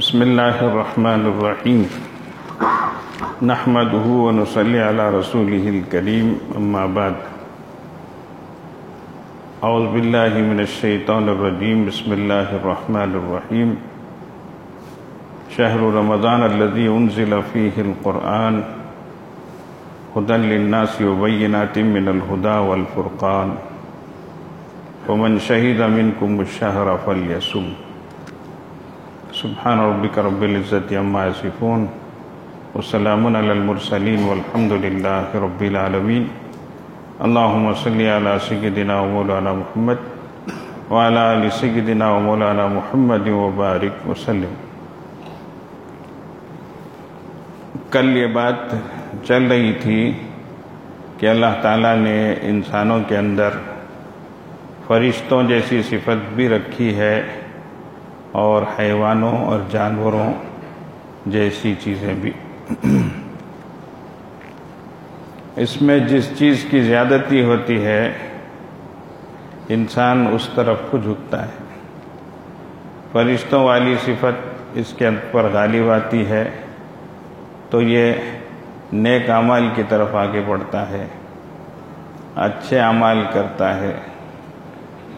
بسم الله الرحمن الرحيم نحمده ونصلي على رسوله الكريم أما بعد۔ أعوذ بالله من الشيطان الرجيم بسم الله الرحمن الرحيم شهر رمضان الذي أنزل فيه القرآن هدى للناس وبينات من الهدى والفرقان۔ ومن شهد منكم الشهر فليصم سبحان ربك رب العزة عما يصفون وسلام على المرسلين والحمد لله رب العالمين. اللهم صل على سيدنا ومولانا محمد وعلى آل سيدنا ومولانا محمد وبارك وسلم. کل یہ بات چل رہی تھی کہ اللہ تعالیٰ نے انسانوں کے اندر فرشتوں جیسی صفت بھی رکھی ہے اور حیوانوں اور جانوروں جیسی چیزیں بھی۔ اس میں جس چیز کی زیادتی ہوتی ہے، انسان اس طرف کو جھکتا ہے۔ فرشتوں والی صفت اس کے پر غالب آتی ہے، تو یہ نیک اعمال کی طرف آگے بڑھتا ہے، اچھے اعمال کرتا ہے۔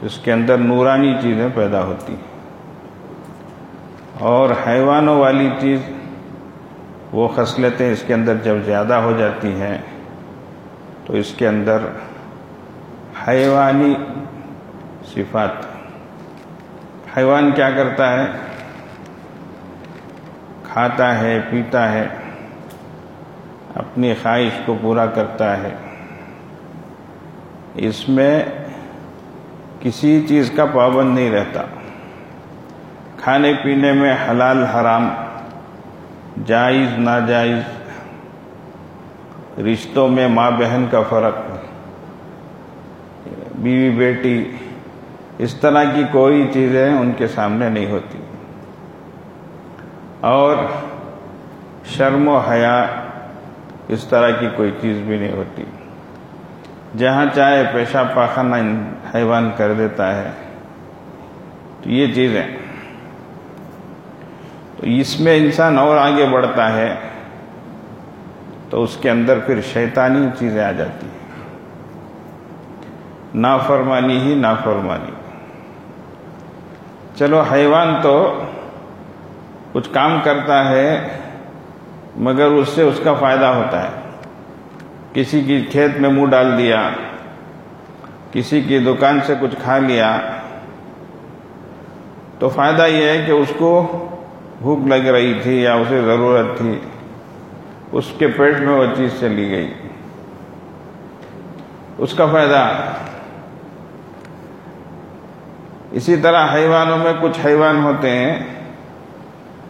اس کے اندر نورانی چیزیں پیدا ہوتی ہیں۔ اور حیوانوں والی چیز، وہ خصلتیں اس کے اندر جب زیادہ ہو جاتی ہیں، تو اس کے اندر حیوانی صفات۔ حیوان کیا کرتا ہے؟ کھاتا ہے، پیتا ہے، اپنی خواہش کو پورا کرتا ہے۔ اس میں کسی چیز کا پابند نہیں رہتا۔ کھانے پینے میں حلال حرام، جائز، ناجائز، رشتوں میں ماں بہن کا فرق، بیوی، بیٹی، اس طرح کی کوئی چیزیں ان کے سامنے نہیں ہوتی۔ اور شرم و حیا اس طرح کی کوئی چیز بھی نہیں ہوتی۔ جہاں چاہے پیشہ پاخانہ حیوان کر دیتا ہے، تو یہ چیزیں۔ اس میں انسان اور آگے بڑھتا ہے تو اس کے اندر پھر شیطانی چیزیں آ جاتی ہیں۔ نافرمانی ہی نافرمانی۔ چلو حیوان تو کچھ کام کرتا ہے، مگر اس سے اس کا فائدہ ہوتا ہے۔ کسی کی کھیت میں منہ ڈال دیا، کسی کی دکان سے کچھ کھا لیا، تو فائدہ یہ ہے کہ اس کو بھوک لگ رہی تھی یا اسے ضرورت تھی، اس کے پیٹ میں وہ چیز چلی گئی۔ اس کا فائدہ۔ اسی طرح حیوانوں میں کچھ حیوان ہوتے ہیں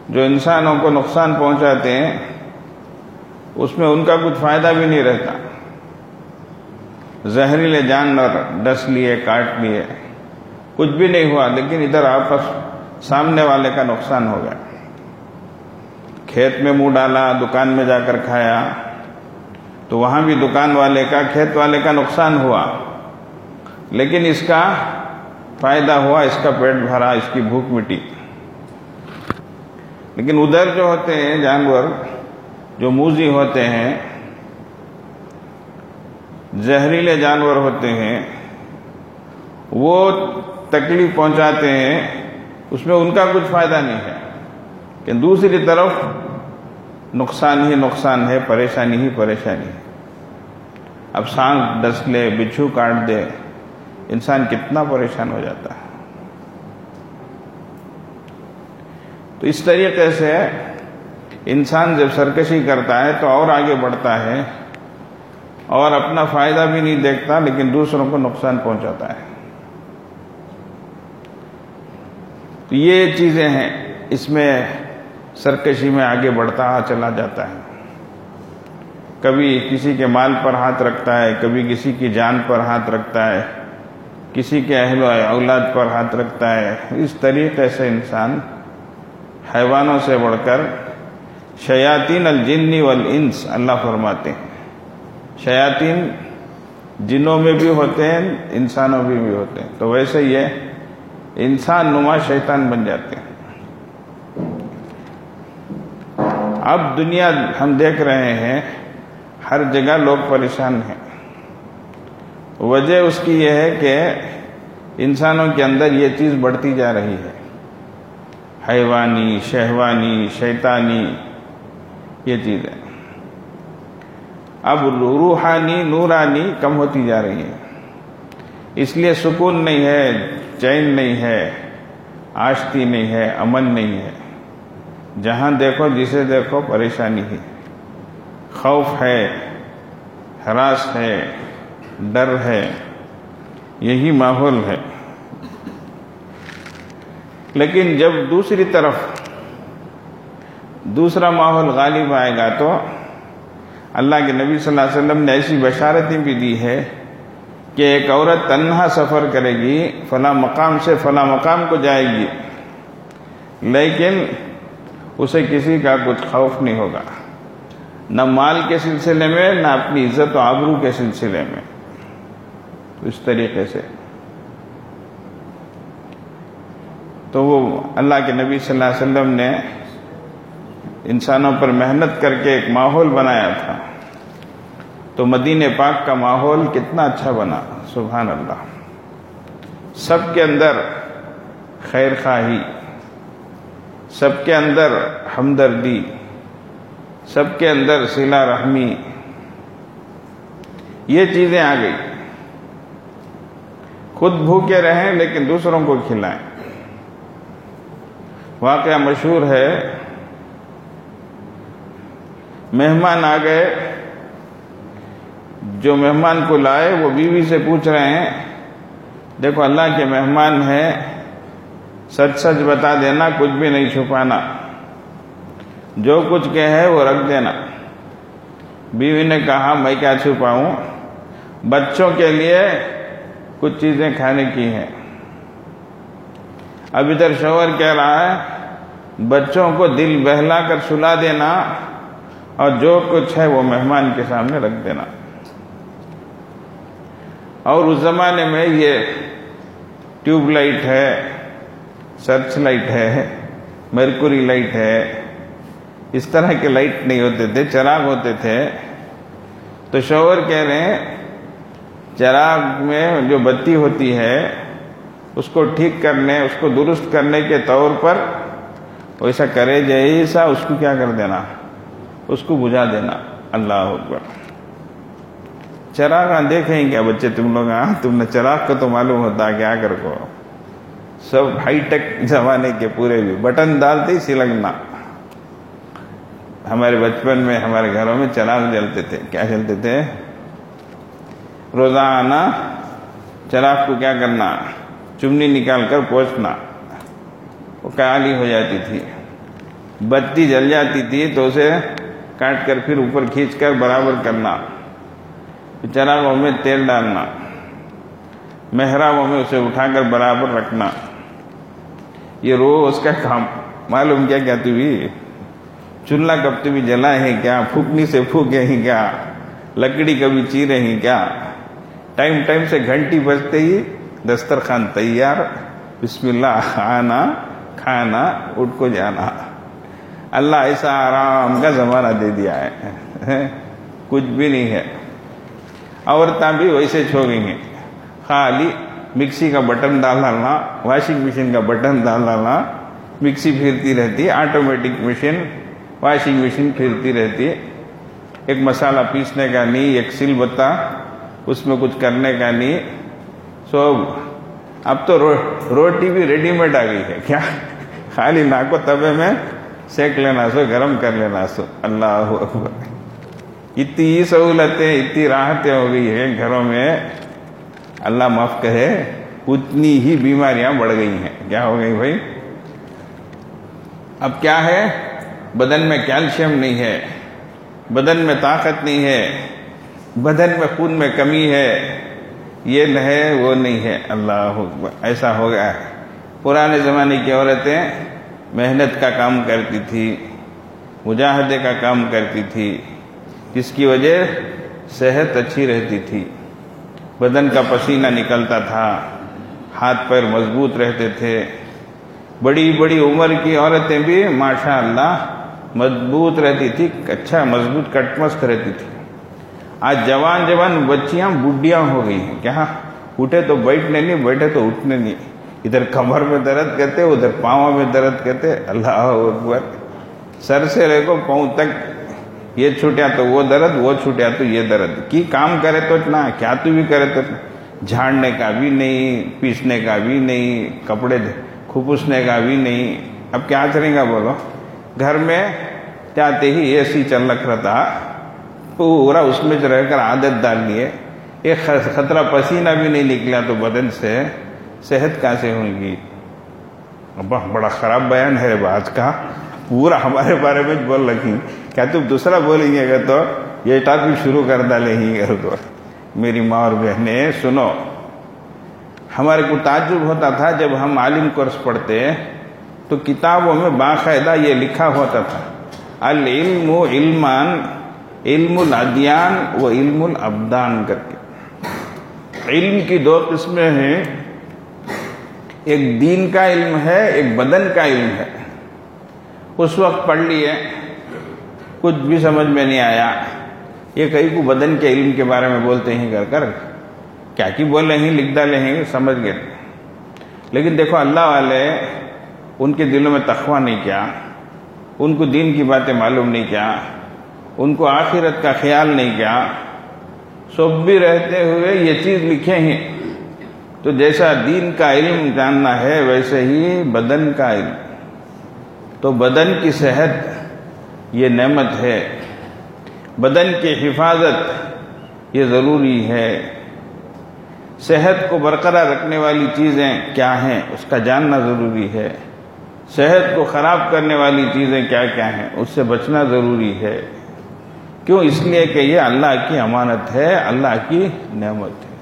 جو انسانوں کو نقصان پہنچاتے ہیں، اس میں ان کا کچھ فائدہ بھی نہیں رہتا۔ زہریلے جانور ڈس لیے، کاٹ لیے، کچھ بھی نہیں ہوا، لیکن ادھر آپس سامنے والے کا نقصان ہو گیا۔ کھیت میں منہ ڈالا، دکان میں جا کر کھایا، تو وہاں بھی دکان والے کا، کھیت والے کا نقصان ہوا۔ لیکن اس کا فائدہ ہوا، اس کا پیٹ بھرا، اس کی بھوک مٹی۔ لیکن ادھر جو ہوتے ہیں جانور، جو موزی ہوتے ہیں، زہریلے جانور ہوتے ہیں، وہ تکلیف پہنچاتے ہیں، اس میں ان کا کچھ فائدہ نہیں ہے۔ کہ دوسری طرف نقصان ہی نقصان ہے، پریشانی ہی پریشانی ہے۔ اب سانپ ڈس لے، بچھو کاٹ دے، انسان کتنا پریشان ہو جاتا ہے۔ تو اس طریقے سے انسان جب سرکشی کرتا ہے تو اور آگے بڑھتا ہے اور اپنا فائدہ بھی نہیں دیکھتا، لیکن دوسروں کو نقصان پہنچاتا ہے۔ تو یہ چیزیں ہیں۔ اس میں سرکشی میں آگے بڑھتا چلا جاتا ہے۔ کبھی کسی کے مال پر ہاتھ رکھتا ہے، کبھی کسی کی جان پر ہاتھ رکھتا ہے، کسی کے اہل و اولاد پر ہاتھ رکھتا ہے۔ اس طریقے سے انسان حیوانوں سے بڑھ کر شیاطین الجنی والانس، اللہ فرماتے ہیں۔ شیاطین جنوں میں بھی ہوتے ہیں، انسانوں میں بھی ہوتے ہیں۔ تو ویسے یہ انسان نما شیطان بن جاتے ہیں۔ اب دنیا ہم دیکھ رہے ہیں، ہر جگہ لوگ پریشان ہیں۔ وجہ اس کی یہ ہے کہ انسانوں کے اندر یہ چیز بڑھتی جا رہی ہے۔ حیوانی، شہوانی، شیطانی، یہ چیز ہے۔ اب روحانی، نورانی کم ہوتی جا رہی ہے اس لیے سکون نہیں ہے، چین نہیں ہے، آشتی نہیں ہے، امن نہیں ہے۔ جہاں دیکھو جسے دیکھو پریشانی ہے۔ خوف ہے، ہراس ہے، ڈر ہے، یہی ماحول ہے۔ لیکن جب دوسری طرف دوسرا ماحول غالب آئے گا تو اللہ کے نبی صلی اللہ علیہ وسلم نے ایسی بشارتیں بھی دی ہے کہ ایک عورت تنہا سفر کرے گی، فلاں مقام سے فلاں مقام کو جائے گی۔ لیکن اسے کسی کا کچھ خوف نہیں ہوگا۔ نہ مال کے سلسلے میں، نہ اپنی عزت و آبرو کے سلسلے میں۔ اس طریقے سے۔ تو وہ اللہ کے نبی صلی اللہ علیہ وسلم نے انسانوں پر محنت کر کے ایک ماحول بنایا تھا۔ تو مدینہ پاک کا ماحول کتنا اچھا بنا، سبحان اللہ۔ سب کے اندر خیر خواہی۔ سب کے اندر ہمدردی، سب کے اندر سلا رحمی، یہ چیزیں آ گئی۔ خود بھوکے رہیں لیکن دوسروں کو کھلائیں۔ واقعہ مشہور ہے، مہمان آ گئے۔ جو مہمان کو لائے، وہ بیوی سے پوچھ رہے ہیں، دیکھو اللہ کے مہمان ہیں۔ سچ سچ بتا دینا، کچھ بھی نہیں چھپانا۔ جو کچھ کہ ہے وہ رکھ دینا۔ بیوی نے کہا، میں کیا چھپاؤں؟ بچوں کے لیے کچھ چیزیں کھانے کی ہیں۔ اب ادھر شوہر کہہ رہا ہے، بچوں کو دل بہلا کر سلا دینا اور جو کچھ ہے وہ مہمان کے سامنے رکھ دینا۔ اور اس زمانے میں یہ ٹیوب لائٹ ہے۔ سرچ لائٹ ہے مرکوری لائٹ ہے اس طرح کے لائٹ نہیں ہوتے تھے چراغ ہوتے تھے تو شوہر کہہ رہے ہیں چراغ میں جو بتی ہوتی ہے اس کو ٹھیک کرنے اس کو درست کرنے کے طور پر ویسا کرے جیسا اس کو کیا کر دینا اس کو بجھا دینا اللہ اکبر چراغ دیکھیں کیا بچے تم لوگ ہاں تم نے چراغ کو تو معلوم ہوتا کیا کر کو سب ہائی ٹیک زمانے کے پورے بھی بٹن ڈالتے ہی سلگنا ہمارے بچپن میں ہمارے گھروں میں چراغ جلتے تھے کیا جلتے تھے روزانہ چراغ کو کیا کرنا چمنی نکال کر پوچھنا وہ کالی ہو جاتی تھی بتی جل جاتی تھی تو اسے کاٹ کر پھر اوپر کھینچ کر برابر کرنا چراغوں میں تیل ڈالنا محرابوں میں اسے اٹھا کر برابر رکھنا یہ روز کا کام معلوم کیا کیا تو بھی؟ چولہا کب بھی جلا ہے کیا؟ پھوکنی سے پھوکے ہی کیا؟ لکڑی کبھی چیرے ہی کیا؟ ٹائم ٹائم سے گھنٹی بجتے ہی دسترخوان تیار، بسم اللہ آنا کھانا، اٹھ کو جانا۔ اللہ ایسا آرام کا زمانہ دے دیا ہے۔ کچھ بھی نہیں ہے۔ عورتیں بھی ویسے چھو گئی ہیں۔ خالی مکسی کا بٹن ڈالنا واشنگ مشین کا بٹن ڈالنا مکسی پھرتی رہتی آٹومیٹک مشین واشنگ مشین پھرتی رہتی ایک مسالہ پیسنے کا نہیں ایک سل بتا اس میں کچھ کرنے کا نہیں سو اب تو روٹی بھی ریڈی میڈ آ گئی ہے کیا خالی ناکو تبے میں سیک لینا سو گرم کر لینا سو اللہ اکبر اتنی سہولتیں اتنی راحتیں ہو گئی ہیں گھروں میں اللہ معاف کہے، اتنی ہی بیماریاں بڑھ گئی ہیں۔ کیا ہو گئی بھائی؟ اب کیا ہے؟ بدن میں کیلشیم نہیں ہے، بدن میں طاقت نہیں ہے، بدن میں خون میں کمی ہے۔ یہ نہ ہے وہ نہیں ہے۔ اللہ ایسا ہو گیا۔ ہے پرانے زمانے کی عورتیں محنت کا کام کرتی تھی، مجاہدے کا کام کرتی تھی، جس کی وجہ صحت اچھی رہتی تھی۔ بدن کا پسینہ نکلتا تھا، ہاتھ پیر مضبوط رہتے تھے۔ بڑی بڑی عمر کی عورتیں بھی ماشاء اللہ مضبوط رہتی تھی اچھا مضبوط کٹ مست رہتی تھی۔ آج جوان جوان بچیاں بڈیاں ہو گئی ہیں۔ کیا؟ اٹھے تو بیٹھنے نہیں، بیٹھے تو اٹھنے نہیں۔ ادھر کمر میں درد کرتے، ادھر پاؤں میں درد کرتے۔ اللہ اکبر۔ سر سے لے کو پاؤں تک یہ چھوٹیا تو وہ درد، وہ چھوٹیا تو یہ درد۔ کی کام کرے تو اتنا، کیا تو بھی کرے تو اتنا۔ جھاڑنے کا بھی نہیں، پیسنے کا بھی نہیں، کپڑے کھپسنے کا بھی نہیں۔ اب کیا کریں گا بولو۔ گھر میں جاتے ہی اے سی چل رکھ تھا۔ پورا اس میں رہ کر عادت ڈال لیے ایک خطرہ پسینہ بھی نہیں نکلا تو بدن سے۔ صحت کیسے ہوئے گی بڑا خراب بیان ہے بات کا۔ پورا ہمارے بارے میں بول رکھی کیا تم دوسرا بولیں گے اگر تو یہ ٹاپک شروع کر ڈالیں گی گھر کو میری ماں اور بہنیں، سنو۔ ہمارے کو تعجب ہوتا تھا جب ہم عالم کورس پڑھتے، تو کتابوں میں باقاعدہ یہ لکھا ہوتا تھا۔ العلم و علمان، علم الادیان و علم الابدان کر کے۔ علم کی دو قسمیں ہیں۔ ایک دین کا علم ہے، ایک بدن کا علم ہے۔ اس وقت پڑھ لیے، کچھ بھی سمجھ میں نہیں آیا۔ یہ کئی کو بدن کے علم کے بارے میں بولتے ہیں، کر کر، کیا کی بول رہے ہیں لکھ ڈالے ہیں، سمجھ گئے۔ لیکن دیکھو، اللہ والے ان کے دلوں میں تخوہ نہیں کیا، ان کو دین کی باتیں معلوم نہیں کیا، ان کو آخرت کا خیال نہیں کیا۔ سب بھی رہتے ہوئے یہ چیز لکھے ہیں۔ تو جیسا دین کا علم جاننا ہے، ویسے ہی بدن کا علم۔ تو بدن کی صحت یہ نعمت ہے، بدن کی حفاظت یہ ضروری ہے۔ صحت کو برقرار رکھنے والی چیزیں کیا ہیں؟ اس کا جاننا ضروری ہے۔ صحت کو خراب کرنے والی چیزیں کیا کیا ہیں؟ اس سے بچنا ضروری ہے۔ کیوں؟ اس لیے کہ یہ اللہ کی امانت ہے، اللہ کی نعمت ہے۔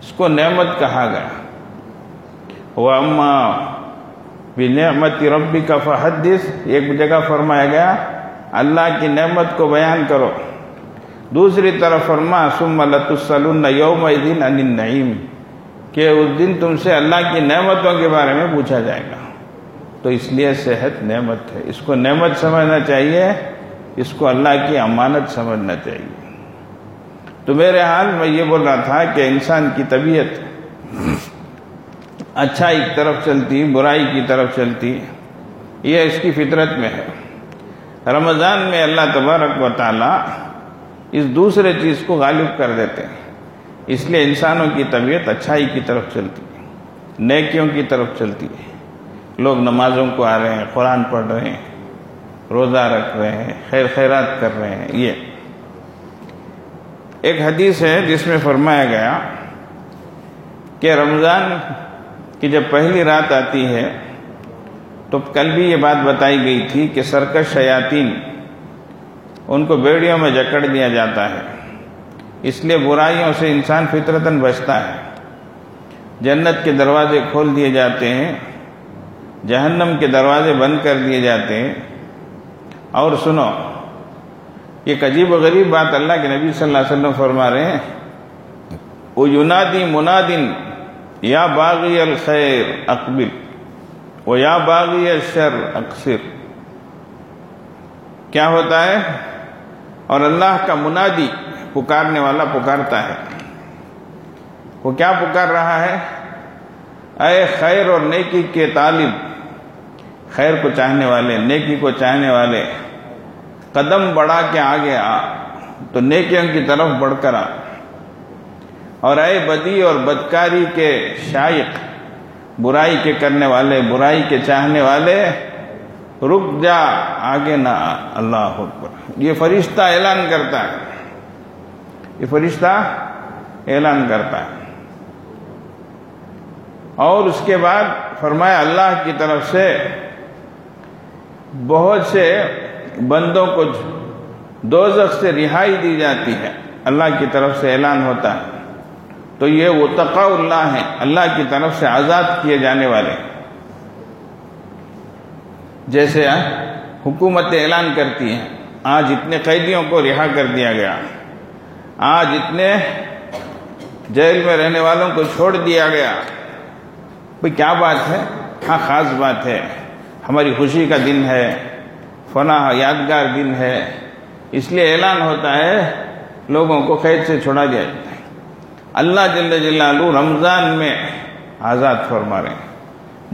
اس کو نعمت کہا گیا۔ وہ اما بھی نعمت ربی کا فحدث۔ ایک جگہ فرمایا گیا، اللہ کی نعمت کو بیان کرو۔ دوسری طرف فرما سم السلن یوم دن النعیم۔ کہ اس دن تم سے اللہ کی نعمتوں کے بارے میں پوچھا جائے گا۔ تو اس لیے صحت نعمت ہے۔ اس کو نعمت سمجھنا چاہیے، اس کو اللہ کی امانت سمجھنا چاہیے۔ تو میرے حال میں یہ بول رہا تھا کہ انسان کی طبیعت اچھائی کی طرف چلتی برائی کی طرف چلتی یہ اس کی فطرت میں ہے۔ رمضان میں اللہ تبارک و تعالی اس دوسرے چیز کو غالب کر دیتے ہیں۔ اس لیے انسانوں کی طبیعت اچھائی کی طرف چلتی ہے، نیکیوں کی طرف چلتی ہے۔ لوگ نمازوں کو آ رہے ہیں، قرآن پڑھ رہے ہیں، روزہ رکھ رہے ہیں، خیر خیرات کر رہے ہیں۔ یہ ایک حدیث ہے جس میں فرمایا گیا کہ رمضان کی جب پہلی رات آتی ہے تو کل بھی یہ بات بتائی گئی تھی کہ سرکش شیاطین ان کو بیڑیوں میں جکڑ دیا جاتا ہے۔ اس لیے برائیوں سے انسان فطرتاً بچتا ہے۔ جنت کے دروازے کھول دیے جاتے ہیں، جہنم کے دروازے بند کر دیے جاتے ہیں۔ اور سنو، ایک عجیب و غریب بات اللہ کے نبی صلی اللہ علیہ وسلم فرما رہے ہیں۔ وہ یونادی منادن یا باغی الخیر، اقبل. وہ یا باغی الشر، اکثر. کیا ہوتا ہے؟ اور اللہ کا منادی پکارنے والا پکارتا ہے۔ وہ کیا پکار رہا ہے؟ اے خیر اور نیکی کے طالب، خیر کو چاہنے والے، نیکی کو چاہنے والے، قدم بڑھا کے آگے آ، تو نیکیوں کی طرف بڑھ کر آ۔ اور اے بدی اور بدکاری کے شائق، برائی کے کرنے والے، برائی کے چاہنے والے، رک جا، آگے نہ اللہ اکبر۔ یہ فرشتہ اعلان کرتا ہے۔ یہ فرشتہ اعلان کرتا ہے۔ اور اس کے بعد فرمایا، اللہ کی طرف سے بہت سے بندوں کو دوزخ سے رہائی دی جاتی ہے۔ اللہ کی طرف سے اعلان ہوتا ہے۔ تو یہ وہ تقا اللہ ہے اللہ کی طرف سے آزاد کیے جانے والے۔ جیسے حکومت اعلان کرتی ہیں، آج اتنے قیدیوں کو رہا کر دیا گیا۔ آج اتنے جیل میں رہنے والوں کو چھوڑ دیا گیا۔ بھائی کیا بات ہے؟ ہاں خاص بات ہے۔ ہماری خوشی کا دن ہے، فنا، یادگار دن ہے۔ اس لیے اعلان ہوتا ہے، لوگوں کو قید سے چھوڑا دیا جاتا ہے اللہ جل جلالہ رمضان میں آزاد فرما رہے ہیں۔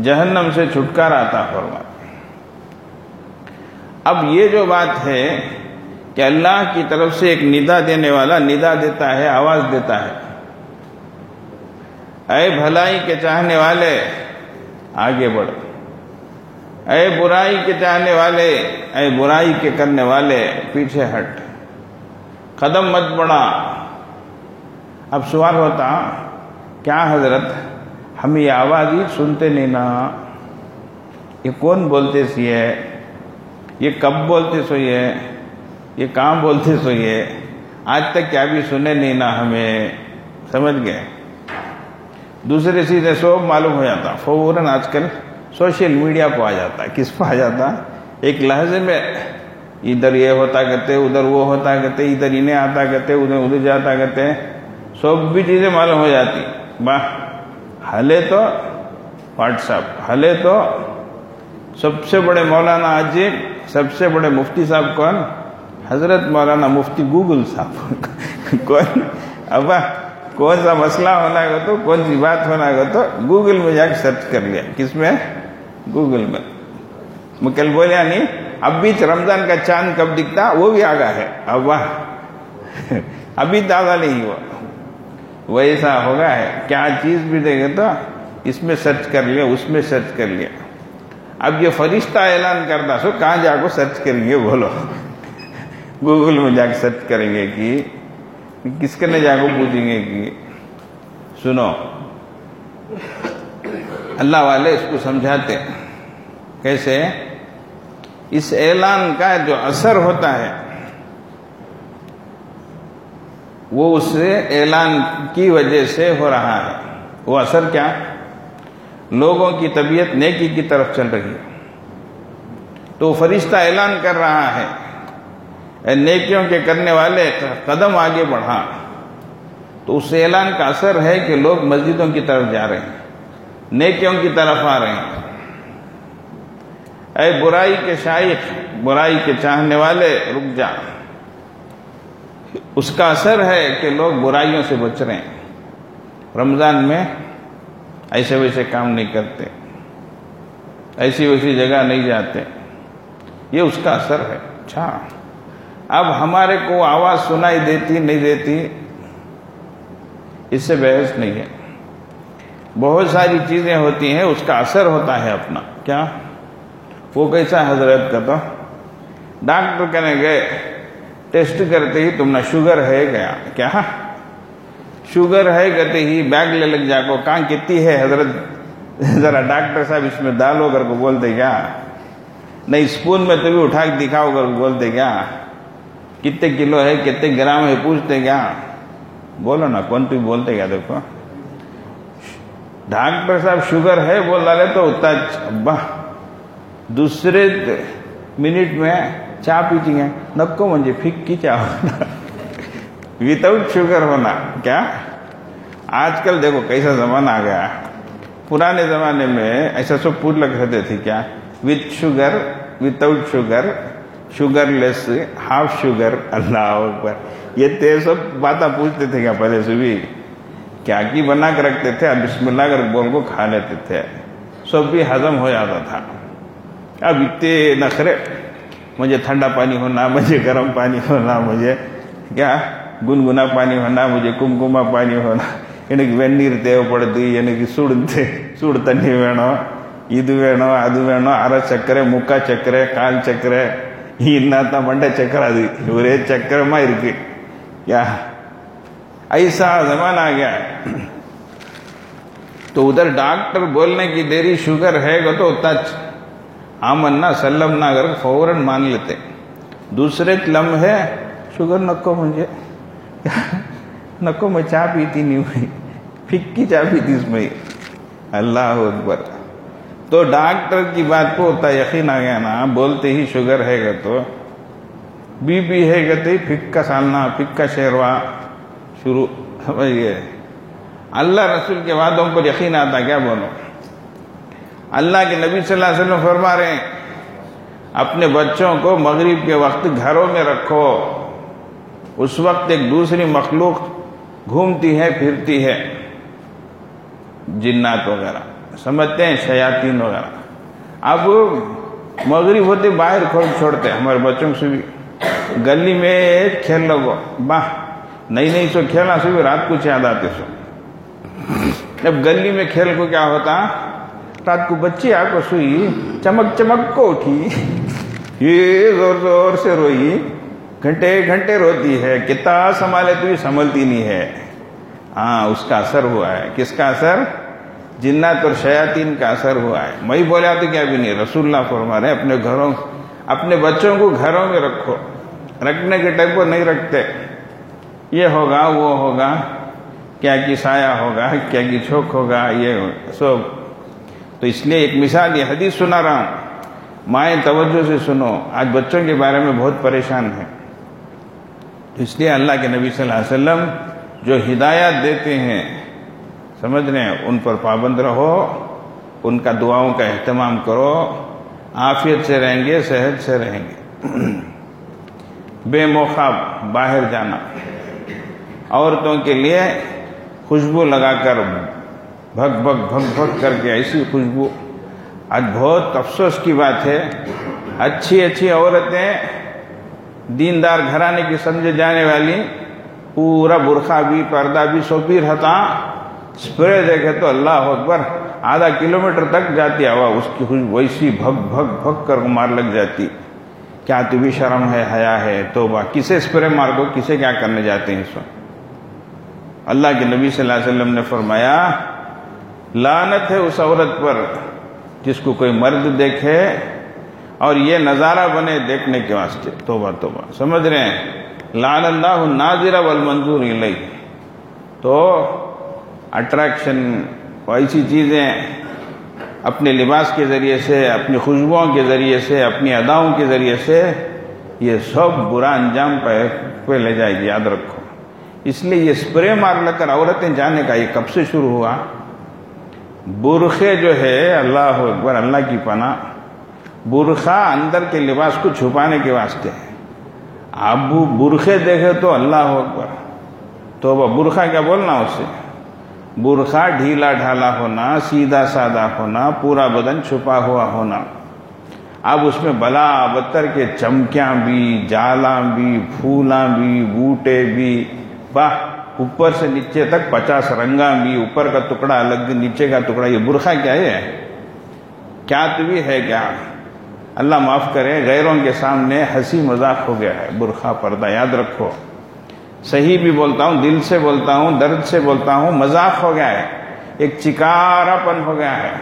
جہنم سے چھٹکارا عطا فرما رہے ہیں۔ اب یہ جو بات ہے کہ اللہ کی طرف سے ایک ندا دینے والا ندا دیتا ہے، آواز دیتا ہے۔ اے بھلائی کے چاہنے والے، آگے بڑھ اے برائی کے چاہنے والے، اے برائی کے کرنے والے، پیچھے ہٹ۔ قدم مت بڑھا۔ اب سوال ہوتا کیا حضرت ہم یہ آواز ہی سنتے نہیں نا؟ یہ کون بولتے سی ہے؟ یہ کب بولتے سو یہ؟ یہ کہاں بولتے سو یہ؟ آج تک کیا بھی سنے نہیں نا ہمیں؟ سمجھ گئے؟ دوسرے چیزیں سب معلوم ہو جاتا، فوراً آج کل سوشل میڈیا کو آ جاتا ہے کس پہ آ جاتا؟ ایک لہجے میں ادھر یہ ہوتا کرتے، ادھر وہ ہوتا کرتے، ادھر انہیں آتا کرتے، ادھر ادھر جاتا کرتے۔ سب بھی چیزیں معلوم ہو جاتی۔ واہ ہلے تو واٹس ایپ ہلے تو سب سے بڑے مولانا عجیب، سب سے بڑے مفتی صاحب کون؟ حضرت مولانا مفتی گوگل صاحب۔ کون؟ ابا، کون سا مسئلہ ہونا گا تو، کون سی بات ہونا گا تو، گوگل میں جا کے سرچ کر لیا۔ کس میں؟ گوگل میں۔ میں کل بولیا نہیں، اب بھی رمضان کا چاند کب دکھتا وہ بھی آگا ہے۔ اب واہ ابھی دادا نہیں ہوا۔ ویسا ہوگا ہے۔ کیا چیز بھی دے گا تو اس میں سرچ کر لیا، اس میں سرچ کر لیا۔ اب یہ فرشتہ اعلان کرتا سو کہاں جا کو سرچ کریں گے بولو۔ گوگل میں جا کے سرچ کریں گے کہ کس کے جا کو پوچھیں گے کہ سنو۔ اللہ والے اس کو سمجھاتے۔ کیسے؟ اس اعلان کا جو اثر ہوتا ہے وہ اس اعلان کی وجہ سے ہو رہا ہے۔ وہ اثر کیا؟ لوگوں کی طبیعت نیکی کی طرف چل رہی ہے۔ تو فرشتہ اعلان کر رہا ہے۔ نیکیوں کے کرنے والے، قدم آگے بڑھا۔ تو اس اعلان کا اثر ہے کہ لوگ مسجدوں کی طرف جا رہے ہیں۔ نیکیوں کی طرف آ رہے ہیں۔ اے برائی کے شائق، برائی کے چاہنے والے، رک جا۔ اس کا اثر ہے کہ لوگ برائیوں سے بچ رہے ہیں۔ رمضان میں ایسے ویسے کام نہیں کرتے، ایسی ویسی جگہ نہیں جاتے۔ یہ اس کا اثر ہے۔ اچھا اب ہمارے کو آواز سنائی دیتی، نہیں دیتی، اس سے بحث نہیں ہے۔ بہت ساری چیزیں ہوتی ہیں، اس کا اثر ہوتا ہے اپنا۔ کیا؟ وہ کیسا حضرت کا تو؟ ڈاکٹر کہنے گئے ٹیسٹ کرتے ہی تم نے شوگر ہے گیا۔ کیا؟ شوگر ہے کہتے ہی بیگ لے لگ جا کو۔ کہاں کتنی ہے حضرت؟ ذرا ڈاکٹر صاحب اس میں ڈالو کر کو بولتے کیا؟ نہیں اسپون میں تو بھی اٹھا کے دکھاؤ کر بولتے کیا؟ کتنے کلو ہے، کتنے گرام ہے پوچھتے کیا؟ بولو نا، کون تو بولتے کیا؟ دیکھو۔ ڈاکٹر صاحب شوگر ہے بول رہے تو اتنا اچھا۔ دوسرے منٹ میں چا پیتی ہیں نکو منجے پھک کی چاہ ہونا وداؤٹ شوگر ہونا کیا آج کل دیکھو کیسا زمانہ آ گیا پرانے زمانے میں ایسا سب پور لگ رہتے تھے کیا with sugar without sugar sugarless half sugar اللہ اکبر یہ تے سب باتیں پوچھتے تھے کیا پہلے سے بھی کیا کی بنا کے رکھتے تھے اب بسم اللہ کر بول کو کھا لیتے تھے سب بھی ہضم ہو جاتا تھا اب اتنے نخرے مجھے ٹھنڈا پانی ہونا مجھے گرم پانی ہونا مجھے کیا گنگنا پانی ہونا مجھے کمکما پانی ہونا எனக்கு வெந்நீர் தேவைப்படுது எனக்கு சுடு தே சுடு தண்ணி வேணும் இது வேணும் அது வேணும் அரை சர்க்கரை முக்கா சர்க்கரை கால் சர்க்கரை இன்னாத்தான் மண்டை சர்க்கரை அது ஒரே சக்கரமாக இருக்கு آ گیا۔ تو ادھر ڈاکٹر بولنے کی دیری شوگر ہے تو ٹچ آمنا سلم نہ کر فوراً مان لیتے دوسرے لمحے شوگر نکو مجھے نکو میں چاہ پیتی نہیں بھائی پھکی چاہ پیتی اس میں اللہ اکبر تو ڈاکٹر کی بات پہ ہوتا یقین آ گیا نا بولتے ہی شوگر ہے گا تو بی پی ہے گا تو پھکا سالنا پھکا شیروا شروع سمجھ گئے اللہ رسول کے وعدوں پر یقین آتا کیا بولو اللہ کے نبی صلی اللہ علیہ وسلم فرما رہے ہیں، اپنے بچوں کو مغرب کے وقت گھروں میں رکھو۔ اس وقت ایک دوسری مخلوق گھومتی ہے، پھرتی ہے۔ جنات وغیرہ۔ سمجھتے ہیں، شیاطین وغیرہ۔ اب مغرب ہوتے باہر کھول چھوڑتے ہیں، ہمارے بچوں سے بھی۔ گلی میں کھیل لگو باہ، نہیں نہیں سو کھیلا سو بھی رات کو یاد آتے سو جب گلی میں کھیل کو کیا ہوتا رات کو بچی آ کو سوئی چمک چمک کو اٹھی یہ زور زور سے روئی گھنٹے گھنٹے روتی ہے کتنا سنبھالے تو سنبھلتی نہیں ہے ہاں اس کا اثر ہوا ہے کس کا اثر جنات اور شیاطین کا اثر ہوا ہے میں بولا تو کیا بھی نہیں رسول اللہ فرما رہے اپنے گھروں اپنے بچوں کو گھروں میں رکھو رکھنے کے ٹائم کو نہیں رکھتے یہ ہوگا وہ ہوگا کیا کی سایہ ہوگا کیا کی چھوک ہوگا یہ سب تو اس لیے ایک مثال یہ حدیث سنا رہا ہوں۔ مائیں توجہ سے سنو، آج بچوں کے بارے میں بہت پریشان ہیں۔ اس لیے اللہ کے نبی صلی اللہ علیہ وسلم جو ہدایات دیتے ہیں، سمجھ رہے ہیں، ان پر پابند رہو، ان کا دعاؤں کا اہتمام کرو، عافیت سے رہیں گے، صحت سے رہیں گے۔ بے موقع باہر جانا۔ عورتوں کے لیے خوشبو لگا کر بھگ بھگ بھگ بھگ کر کے ایسی خوشبو۔ آج بہت افسوس کی بات ہے۔ اچھی اچھی عورتیں دیندار گھرانے کی سمجھے جانے والی، پورا برخا بھی، پردہ بھی سوپی رہتا اسپرے دیکھے تو اللہ اکبر، آدھا کلومیٹر تک جاتی۔ ہوا اس کی خوشبو ویسی بھگ بھگ بھگ کر مار لگ جاتی۔ کیا تو بھی شرم ہے، حیا ہے تو کسے اسپرے مار دو، کسے کیا کرنے جاتے ہیں اس وقت؟ اللہ کے نبی صلی اللہ علیہ وسلم نے فرمایا لانت ہے اس عورت پر جس کو کوئی مرد دیکھے اور یہ نظارہ بنے دیکھنے کے واسطے۔ توبہ توبہ۔ سمجھ رہے ہیں؟ لال اللہ ناظرہ والمنظور الیہ۔ تو اٹریکشن ایسی چیزیں اپنے لباس کے ذریعے سے، اپنی خوشبوؤں کے ذریعے سے، اپنی اداؤں کے ذریعے سے یہ سب برا انجام پہ لے جائے گی، یاد رکھو۔ اس لیے یہ اسپرے مار لگ کر عورتیں جانے کا یہ کب سے شروع ہوا؟ برخے جو ہے، اللہ اکبر، اللہ کی پناہ۔ برخا اندر کے لباس کو چھپانے کے واسطے ہے۔ آپ برخے دیکھے تو اللہ اکبر۔ تو وہ برخا کیا بولنا اس سے برخا ڈھیلا ڈھالا ہونا، سیدھا سادہ ہونا، پورا بدن چھپا ہوا ہونا۔ اب اس میں بلا بتر کے چمکیاں بھی، جالاں بھی، پھولاں بھی، بوٹے بھی، واہ۔ اوپر سے نیچے تک پچاس رنگاں بھی اوپر کا ٹکڑا الگ نیچے کا ٹکڑا یہ برخا کیا ہے کیا تو بھی ہے کیا اللہ معاف کرے غیروں کے سامنے ہنسی مذاق ہو گیا ہے برخا پردہ یاد رکھو صحیح بھی بولتا ہوں دل سے بولتا ہوں درد سے بولتا ہوں مذاق ہو گیا ہے ایک چکارا پن ہو گیا ہے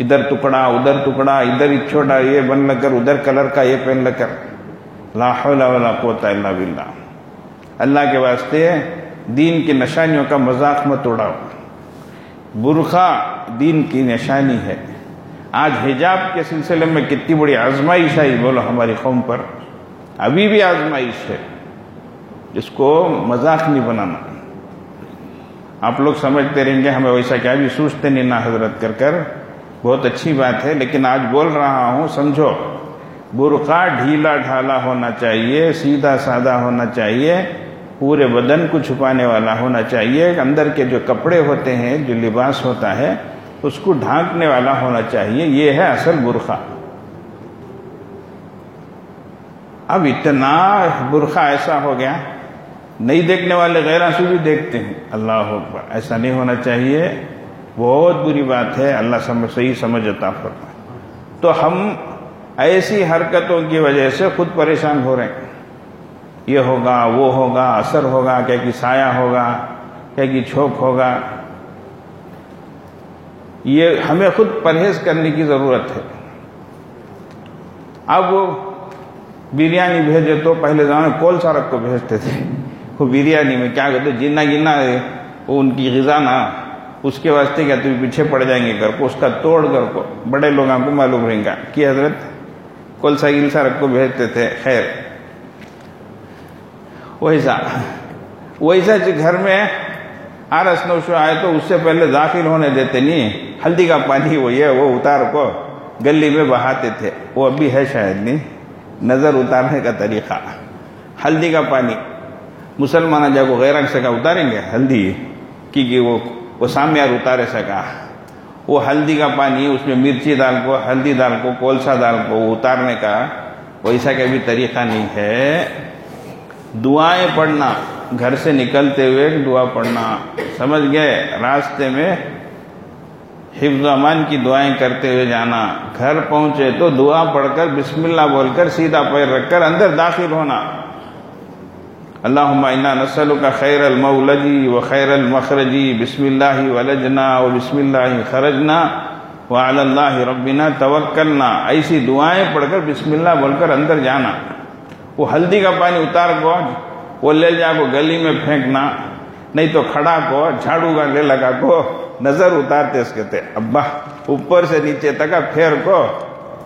ادھر ٹکڑا ادھر ٹکڑا ادھر چھوٹا یہ بن لگ کر ادھر کلر کا یہ پہن لگ کر لا حول ولا قوت الا باللہ اللہ کے واسطے دین کی نشانیوں کا مذاق مت اڑاؤ۔ برخا دین کی نشانی ہے۔ آج حجاب کے سلسلے میں کتنی بڑی آزمائش آئی بولو ہماری قوم پر۔ ابھی بھی آزمائش ہے۔ اس کو مذاق نہیں بنانا۔ آپ لوگ سمجھتے رہیں گے، ہمیں ویسا کیا بھی سوچتے نہیں نہ حضرت کر کر۔ بہت اچھی بات ہے، لیکن آج بول رہا ہوں، سمجھو۔ برقع ڈھیلا ڈھالا ہونا چاہیے، سیدھا سادہ ہونا چاہیے۔ پورے بدن کو چھپانے والا ہونا چاہیے۔ اندر کے جو کپڑے ہوتے ہیں، جو لباس ہوتا ہے، اس کو ڈھانکنے والا ہونا چاہیے۔ یہ ہے اصل برقع۔ اب اتنا برقع ایسا ہو گیا۔ نہیں دیکھنے والے غیر سے بھی دیکھتے ہیں۔ اللہ اکبر، ایسا نہیں ہونا چاہیے۔ بہت بری بات ہے۔ اللہ سمجھ، صحیح سمجھ عطا فرما تو ہم ایسی حرکتوں کی وجہ سے خود پریشان ہو رہے ہیں۔ یہ ہوگا، وہ ہوگا، اثر ہوگا کیا کہ سایہ ہوگا کیا کہ چھوک ہوگا۔ یہ ہمیں خود پرہیز کرنے کی ضرورت ہے۔ اب وہ بریانی بھیجے تو پہلے زمانے کول سارک کو بھیجتے تھے۔ وہ بریانی میں کیا کہتے جنا گنا وہ ان کی غذا نہ، اس کے واسطے کیا تم پیچھے پڑ جائیں گے گھر کو، اس کا توڑ کر کو، بڑے لوگوں کو معلوم رہیں گا۔ کہ حضرت کولسا گلسا رکھ کو بھیجتے تھے، خیر۔ ویسا ویسا جی گھر میں آرس نوشو آئے تو اس سے پہلے داخل ہونے دیتے نہیں ہلدی کا پانی وہ یہ وہ اتار کو گلی میں بہاتے تھے۔ وہ ابھی ہے شاید نہیں۔ نظر اتارنے کا طریقہ۔ ہلدی کا پانی۔ مسلمان جب غیر سے کا اتاریں گے ہلدی؟ کیونکہ وہ وہ سامیار اتارے سکا وہ ہلدی کا پانی، اس میں مرچی دال کو، ہلدی دال کو، کولسا دال کو اتارنے کا ویسا کا بھی طریقہ نہیں ہے۔ دعائیں پڑھنا، گھر سے نکلتے ہوئے دعا پڑھنا۔ سمجھ گئے؟ راستے میں حفظ و امان کی دعائیں کرتے ہوئے جانا۔ گھر پہنچے تو دعا پڑھ کر بسم اللہ بول کر سیدھا پیر رکھ کر اندر داخل ہونا۔ اللہم انا نسلو کا خیر المولجی و خیر المخرجی بسم اللہ ولجنا و بسم اللہ خرجنا وعلی اللہ ربنا توکلنا۔ ایسی دعائیں پڑھ کر بسم اللہ بول کر اندر جانا۔ وہ ہلدی کا پانی اتار کو وہ لے جا کو گلی میں پھینکنا، نہیں تو کھڑا کو، جھاڑو کا لے لگا کو، نظر اتارتے اس کے ابا، اوپر سے نیچے تک پھیر کو،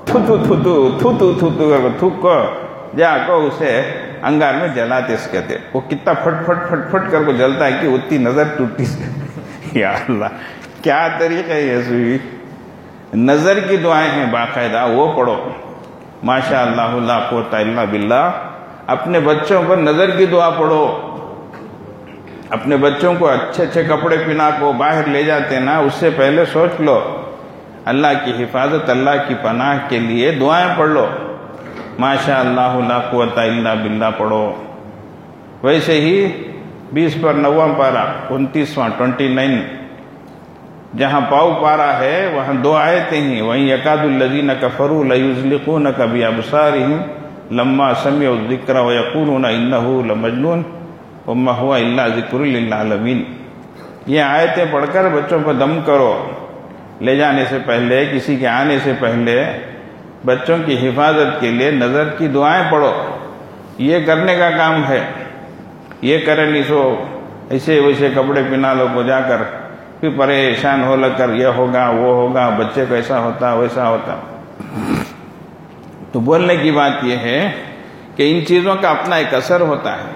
تھوتو تھوتو تھوتو تھوتو کر کو تھوک کو، جا کو اسے انگار میں جلاتے اس کہتے وہ کتنا پھٹ پھٹ پھٹ پھٹ کر کو جلتا ہے کہ اتنی نظر ٹوٹی۔ سے یا اللہ، کیا طریقہ ہے یسوی نظر کی دعائیں ہیں باقاعدہ، وہ پڑھو۔ ماشاء اللہ اللہ قوت اللہ باللہ۔ اپنے بچوں پر نظر کی دعا پڑھو۔ اپنے بچوں کو اچھے اچھے کپڑے پہنا کو باہر لے جاتے نا، اس سے پہلے سوچ لو۔ اللہ کی حفاظت، اللہ کی پناہ کے لیے دعائیں پڑھ لو ماشاء اللہ لا قوت الا باللہ پڑھو۔ ویسے ہی بیس پر نواں پارا انتیسواں ٹوینٹی نائن۔ جہاں پاؤ پارا ہے، وہاں دو آیتیں ہیں۔ وہیں یقاد الزین کفرو ليزلقون کبھی ابصارهم لما سمعوا الذکر ويقولون انه لمجنون پھر پریشان ہو لگ کر یہ ہوگا، وہ ہوگا، بچے کو ایسا ہوتا، ویسا ہوتا۔ تو بولنے کی بات یہ ہے کہ ان چیزوں کا اپنا ایک اثر ہوتا ہے۔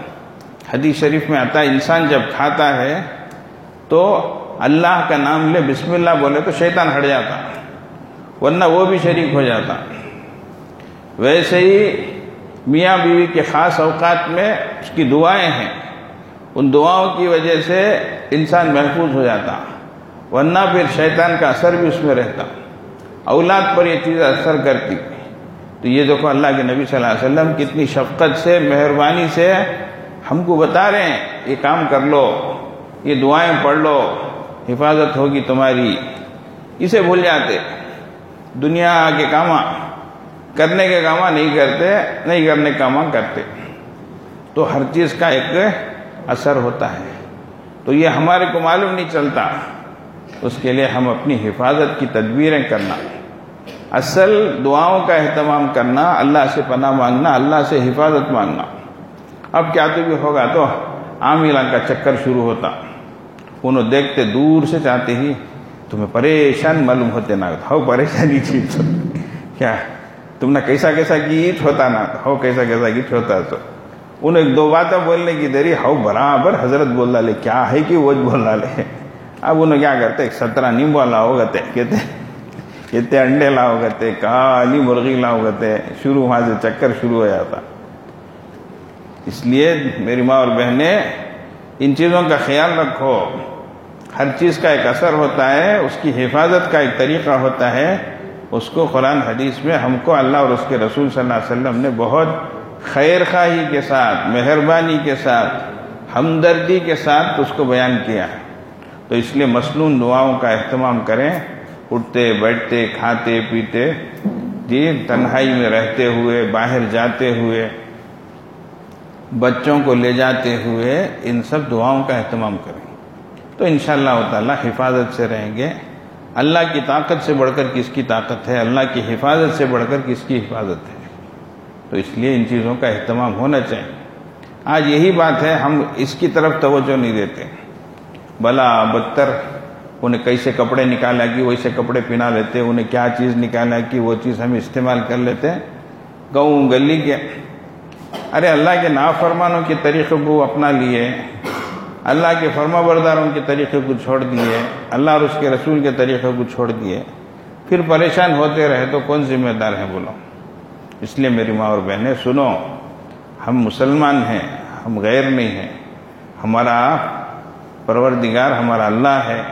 حدیث شریف میں آتا ہے، انسان جب کھاتا ہے تو اللہ کا نام لے، بسم اللہ بولے تو شیطان ہٹ جاتا۔ ورنہ وہ بھی شریک ہو جاتا۔ ویسے ہی میاں بیوی کے خاص اوقات میں اس کی دعائیں ہیں۔ ان دعاؤں کی وجہ سے انسان محفوظ ہو جاتا۔ ورنہ پھر شیطان کا اثر بھی اس میں رہتا۔ اولاد پر یہ چیز اثر کرتی۔ تو یہ دیکھو اللہ کے نبی صلی اللہ علیہ وسلم کتنی شفقت سے، مہربانی سے ہم کو بتا رہے ہیں، یہ کام کر لو، یہ دعائیں پڑھ لو، حفاظت ہوگی تمہاری۔ اسے بھول جاتے۔ دنیا کے کام کرنے کے کام نہیں کرتے، نہیں کرنے کے کام کرتے۔ تو ہر چیز کا ایک اثر ہوتا ہے۔ تو یہ ہمارے کو معلوم نہیں چلتا۔ اس کے لیے ہم اپنی حفاظت کی تدبیریں کرنا۔ اصل دعاؤں کا اہتمام کرنا، اللہ سے پناہ مانگنا، اللہ سے حفاظت مانگنا۔ اب کیا تو بھی ہوگا تو عاملہ کا چکر شروع ہوتا۔ انہوں دیکھتے دور سے چاہتے ہی تمہیں پریشان معلوم ہوتے نہ ہو پریشانی چیز کیا؟ تم نے کیسا کیسا گیت ہوتا نا؟ ہو کیسا کیسا گیت ہوتا تو۔ انہیں ایک دو باتیں بولنے کی دری ہو برابر حضرت بول ڈالے۔ کیا ہے کہ وہ بول ڈالے؟ اب انہوں کیا کرتے سترہ نیمبو لاؤ گتے کہتے کہتے انڈے لاؤ گتے کالی مرغی لاؤ گتے شروع وہاں سے چکر شروع ہو جاتا اس لیے میری ماں اور بہنیں ان چیزوں کا خیال رکھو ہر چیز کا ایک اثر ہوتا ہے اس کی حفاظت کا ایک طریقہ ہوتا ہے اس کو قرآن حدیث میں ہم کو اللہ اور اس کے رسول صلی اللہ علیہ وسلم نے بہت خیر خواہی کے ساتھ مہربانی کے ساتھ ہمدردی کے ساتھ اس کو بیان کیا ہے تو اس لیے مصنون دعاؤں کا اہتمام کریں، اٹھتے، بیٹھتے، کھاتے، پیتے جی تنہائی میں رہتے ہوئے، باہر جاتے ہوئے، بچوں کو لے جاتے ہوئے ان سب دعاؤں کا اہتمام کریں۔ تو انشاءاللہ اللہ تعالیٰ حفاظت سے رہیں گے۔ اللہ کی طاقت سے بڑھ کر کس کی طاقت ہے؟ اللہ کی حفاظت سے بڑھ کر کس کی حفاظت ہے؟ تو اس لیے ان چیزوں کا اہتمام ہونا چاہیے۔ آج یہی بات ہے، ہم اس کی طرف توجہ نہیں دیتے۔ بلا بدتر، انہیں کیسے کپڑے نکالا کہ ویسے کپڑے پہنا لیتے، انہیں کیا چیز نکالا کہ وہ چیز ہم استعمال کر لیتے۔ گاؤں گلی کے، ارے اللہ کے نافرمانوں کے طریقے کو اپنا لیے، اللہ کے فرما برداروں کے طریقے کو چھوڑ دیے، اللہ اور اس کے رسول کے طریقے کو چھوڑ دیے۔ پھر پریشان ہوتے رہے تو کون ذمہ دار ہیں بولو؟ اس لیے میری ماں اور بہنیں، سنو، ہم مسلمان ہیں، ہم غیر نہیں ہیں، ہمارا پروردگار ہمارا اللہ ہے،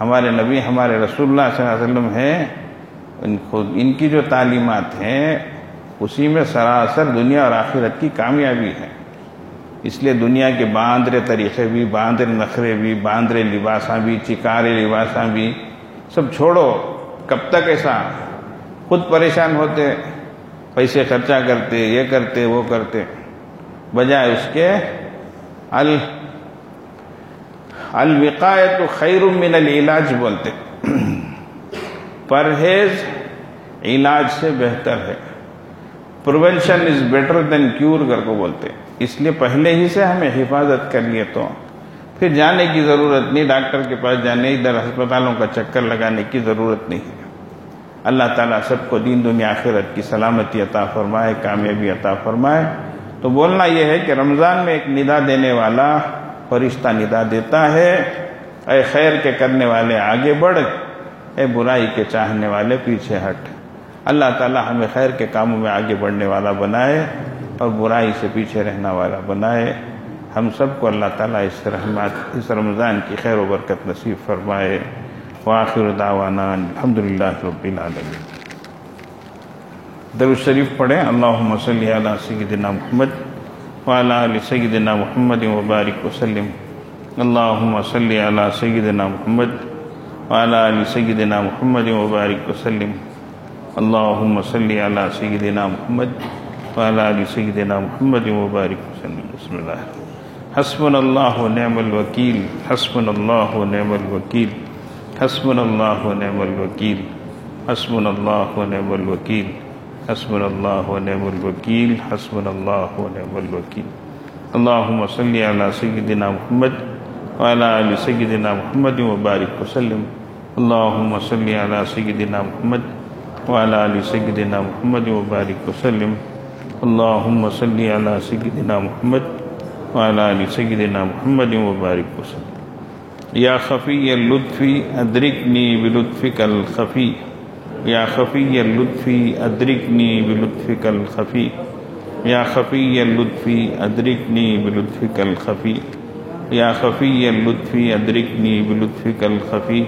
ہمارے نبی، ہمارے رسول اللہ صلی اللہ علیہ وسلم ہیں۔ ان خود ان کی جو تعلیمات ہیں، اسی میں سراسر دنیا اور آخرت کی کامیابی ہے۔ اس لیے دنیا کے باندرے طریقے بھی، باندرے نخرے بھی، باندرے لباساں بھی، چکارے لباساں بھی، سب چھوڑو۔ کب تک ایسا خود پریشان ہوتے، پیسے خرچہ کرتے، یہ کرتے، وہ کرتے، بجائے اس کے ال الوقایت خیر من العلاج بولتے پرہیز علاج سے بہتر ہے۔ Prevention is better than cure کر کو بولتے اس لیے پہلے ہی سے ہمیں حفاظت کر لیے تو۔ پھر جانے کی ضرورت نہیں، ڈاکٹر کے پاس جانے، ادھر ہسپتالوں کا چکر لگانے کی ضرورت نہیں ہے۔ اللہ تعالیٰ سب کو دین، دنیا، آخرت کی سلامتی عطا فرمائے، کامیابی عطا فرمائے۔ تو بولنا یہ ہے کہ رمضان میں ایک ندا دینے والا فرشتہ ندا دیتا ہے، اے خیر کے کرنے والے آگے بڑھ، اے برائی کے چاہنے والے پیچھے ہٹ۔ اللہ تعالیٰ ہمیں خیر کے کاموں میں آگے بڑھنے والا بنائے اور برائی سے پیچھے رہنے والا بنائے۔ ہم سب کو اللہ تعالیٰ اس رحمت، اس رمضان کی خیر و برکت نصیب فرمائے۔ وآخر دعوانا الحمد للہ رب العالمین۔ در الشریف پڑھیں۔ اللہم صلی علی سیدنا محمد۔ وعلى آل سيدنا محمد وبارك وسلم. اللهم صل على سيدنا محمد وعلى آل سيدنا محمد وبارك وسلم. اللهم صل على سيدنا محمد وعلى آل سيدنا محمد وبارك وسلم. بسم الله. حسبنا الله ونعم الوكيل. حسبنا الله ونعم الوكيل. حسبنا الله ونعم الوكيل. حسبنا الله ونعم الوكيل. حسبنا الله ونعم الوكيل، حسبنا الله ونعم الوكيل. اللهم صل على سيدنا محمد وعلى ال سيدنا محمد وبارك وسلم. اللهم صل على سيدنا محمد وعلى ال سيدنا محمد وبارك وسلم. اللهم صل على سيدنا محمد وعلى ال سيدنا محمد وبارك وسلم. يا خفي اللطف ادركني بلطفك الخفي. یا خفی اللطفی ادرکنی بلطفک الخفی. یا خفی اللطفی ادرکنی بلطفک الخفی. یا خفی اللطفی ادرکنی بلطفک الخفی.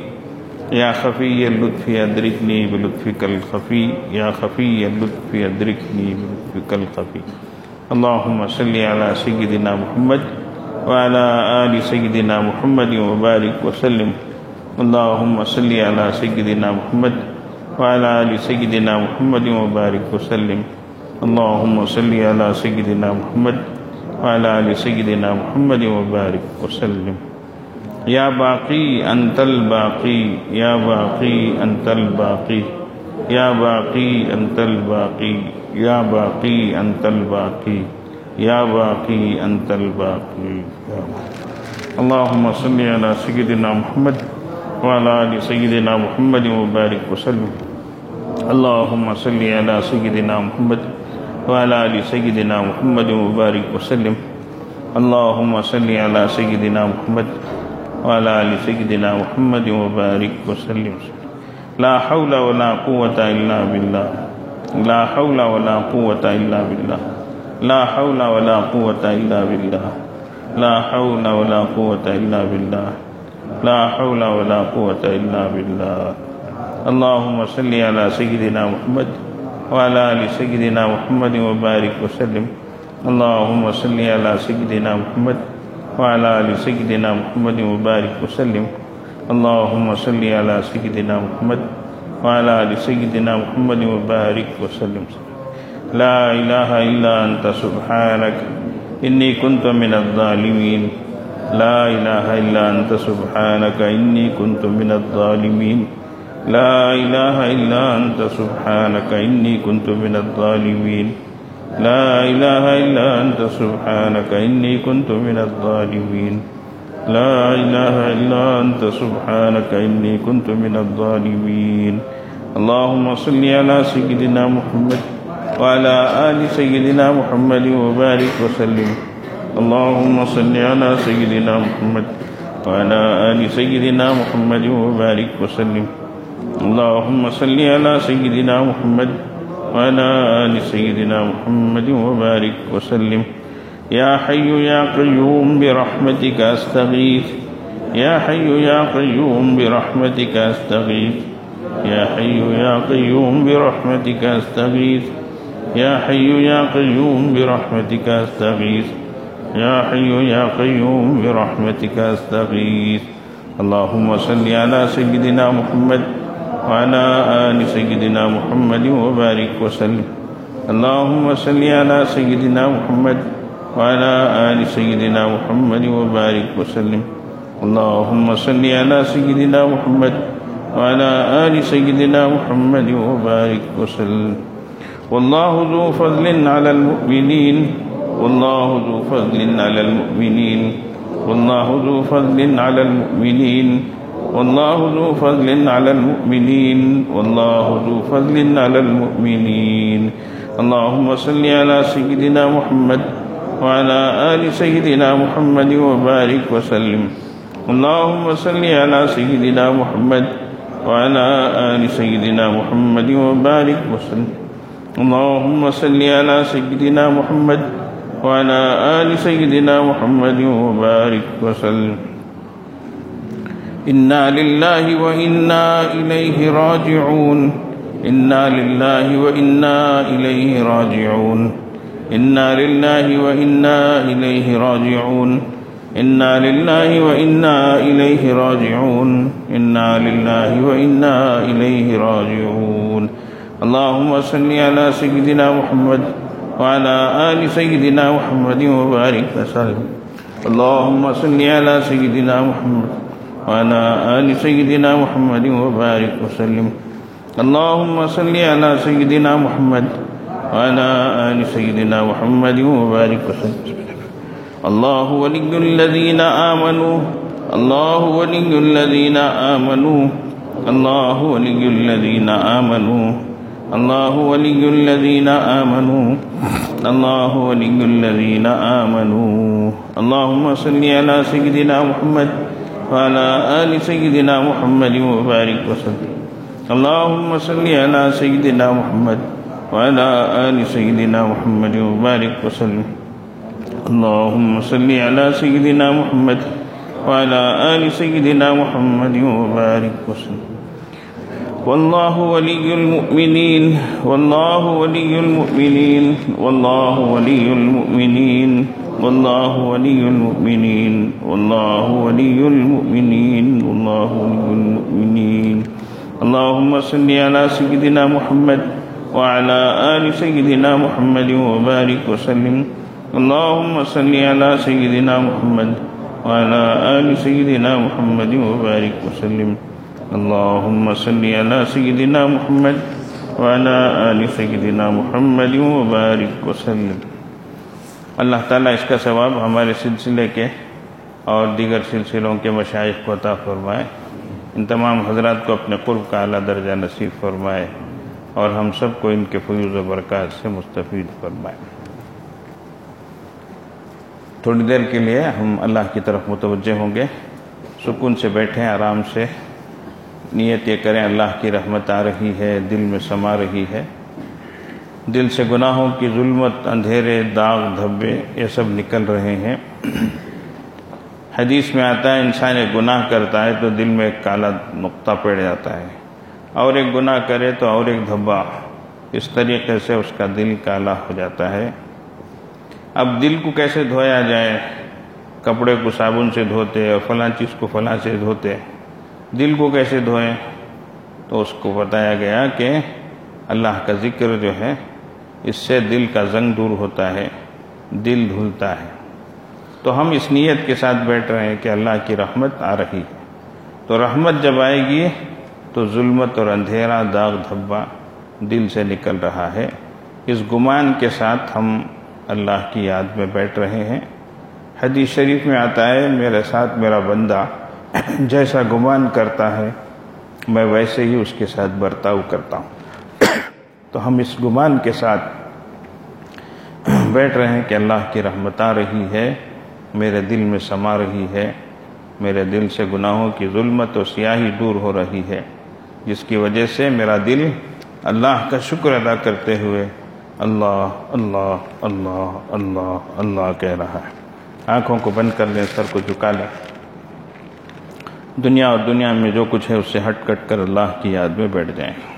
یا خفی اللطفی ادرکنی بلطفک الخفی. یا خفی اللطفی ادرکنی بلطفک الخفی. اللهم صل على سيدنا محمد وعلى آل سيدنا محمد وبارك وسلم. اللهم صل على سيدنا محمد وعلى آل سيدنا محمد وبارك وسلم. اللهم صل على سيدنا محمد وعلى آل سيدنا محمد وبارك وسلم. يا باقي أنت الباقي، يا باقي أنت الباقي، يا باقي أنت الباقي، يا باقي أنت الباقي، يا باقي أنت الباقي. اللهم صل على سيدنا محمد وعلى آل سيدنا محمد وبارك وسلم. اللهم صل على سيدنا محمد وعلى ال سيدنا محمد وبارك وسلم. اللهم صل على سيدنا محمد وعلى ال سيدنا محمد وبارك وسلم. لا حول ولا قوة إلا بالله. لا حول ولا قوة إلا بالله. لا حول ولا قوة إلا بالله. لا حول ولا قوة إلا بالله. لا حول ولا قوة إلا بالله. اللهم صل على سيدنا محمد وعلى ال سيدنا محمد وبارك وسلم. اللهم صل على سيدنا محمد وعلى ال سيدنا محمد وبارك وسلم. اللهم صل على سيدنا محمد وعلى ال سيدنا محمد وبارك وسلم. لا اله الا انت سبحانك. اني كنت من الظالمين. لا اله الا انت سبحانك. اني كنت من الظالمين. لا إله إلا أنت سبحانك إني كنت من الظالمين. لا إله إلا أنت سبحانك إني كنت من الظالمين. لا إله إلا أنت سبحانك إني كنت من الظالمين. اللهم صل على سيدنا محمد وعلى آل سيدنا محمد وبارك وسلم. اللهم صل على سيدنا محمد وعلى آل سيدنا محمد وبارك وسلم. اللهم صل على سيدنا محمد وعلى آل سيدنا محمد وبارك وسلم. يا حي يا قيوم برحمتك أستغيث. يا حي يا قيوم برحمتك أستغيث. يا حي يا قيوم برحمتك أستغيث. يا حي يا قيوم برحمتك أستغيث. يا حي يا قيوم برحمتك أستغيث. اللهم صل على سيدنا محمد وعلى آل سيدنا محمد وبارك وسلم. اللهم صل على سيدنا محمد وعلى آل سيدنا محمد وبارك وسلم. اللهم صل على سيدنا محمد وعلى آل سيدنا محمد وبارك وسلم. والله ذو فضل على المؤمنين. والله ذو فضل على المؤمنين. والله ذو فضل على المؤمنين. والله ذو فضل على المؤمنين، والله ذو فضل على المؤمنين. اللهم صل على سيدنا محمد وعلى آل سيدنا محمد وبارك وسلم. اللهم صل على سيدنا محمد وعلى آل سيدنا محمد وبارك وسلم. اللهم صل على سيدنا محمد وعلى آل سيدنا محمد وبارك وسلم. إنا لله وإنا إليه راجعون إنا لله وإنا إليه راجعون إنا لله وإنا إليه راجعون إنا لله وإنا إليه راجعون إنا لله وإنا إليه راجعون اللهم صل على سيدنا محمد وعلى آل سيدنا محمد وبارك وسلم اللهم صل على سيدنا محمد وعلى آل سيدنا محمد وبارك وسلم. اللهم صل على سيدنا محمد وعلى آل سيدنا محمد وبارك وسلم. الله ولي الذين آمنوا. الله ولي الذين آمنوا. الله ولي الذين آمنوا. الله ولي الذين آمنوا. الله ولي الذين آمنوا. اللهم صل على سيدنا محمد وعلى آل سيدنا محمد وبارك وسلم. اللهم صل على سيدنا محمد وعلى آل سيدنا محمد وبارك وسلم. اللهم صل على سيدنا محمد وعلى آل سيدنا محمد وبارك وسلم. والله ولي المؤمنين، والله ولي المؤمنين، والله ولي المؤمنين. والله ولي المؤمنين، والله ولي المؤمنين، والله ولي المؤمنين. اللهم صل على سيدنا محمد وعلى آل سيدنا محمد وبارك وسلم. اللهم صل على سيدنا محمد وعلى آل سيدنا محمد وبارك وسلم. اللهم صل على سيدنا محمد وعلى آل سيدنا محمد وبارك وسلم. اللہ تعالیٰ اس کا ثواب ہمارے سلسلے کے اور دیگر سلسلوں کے مشائق کو عطا فرمائے۔ ان تمام حضرات کو اپنے قرب کا اعلیٰ درجہ نصیب فرمائے اور ہم سب کو ان کے فیوز و برکات سے مستفید فرمائے۔ تھوڑی دیر کے لیے ہم اللہ کی طرف متوجہ ہوں گے۔ سکون سے بیٹھیں، آرام سے۔ نیت یہ کریں، اللہ کی رحمت آ رہی ہے، دل میں سما رہی ہے۔ دل سے گناہوں کی ظلمت، اندھیرے، داغ، دھبے، یہ سب نکل رہے ہیں۔ حدیث میں آتا ہے، انسان ایک گناہ کرتا ہے تو دل میں ایک کالا نقطہ پڑ جاتا ہے۔ اور ایک گناہ کرے تو اور ایک دھبا۔ اس طریقے سے اس کا دل کالا ہو جاتا ہے۔ اب دل کو کیسے دھویا جائے؟ کپڑے کو صابن سے دھوتے اور فلاں چیز کو فلاں سے دھوتے۔ دل کو کیسے دھوئیں؟ تو اس کو بتایا گیا کہ اللہ کا ذکر جو ہے اس سے دل کا زنگ دور ہوتا ہے، دل دھلتا ہے۔ تو ہم اس نیت کے ساتھ بیٹھ رہے ہیں کہ اللہ کی رحمت آ رہی ہے۔ تو رحمت جب آئے گی، تو ظلمت اور اندھیرا، داغ، دھبا دل سے نکل رہا ہے۔ اس گمان کے ساتھ ہم اللہ کی یاد میں بیٹھ رہے ہیں۔ حدیث شریف میں آتا ہے، میرے ساتھ میرا بندہ جیسا گمان کرتا ہے، میں ویسے ہی اس کے ساتھ برتاؤ کرتا ہوں۔ تو ہم اس گمان کے ساتھ بیٹھ رہے ہیں کہ اللہ کی رحمت آ رہی ہے، میرے دل میں سما رہی ہے، میرے دل سے گناہوں کی ظلمت و سیاہی دور ہو رہی ہے، جس کی وجہ سے میرا دل اللہ کا شکر ادا کرتے ہوئے اللہ اللہ اللہ اللہ اللہ کہہ رہا ہے۔ آنکھوں کو بند کر لیں، سر کو جھکا لیں۔ دنیا اور دنیا میں جو کچھ ہے، اس سے ہٹ کٹ کر اللہ کی یاد میں بیٹھ جائیں۔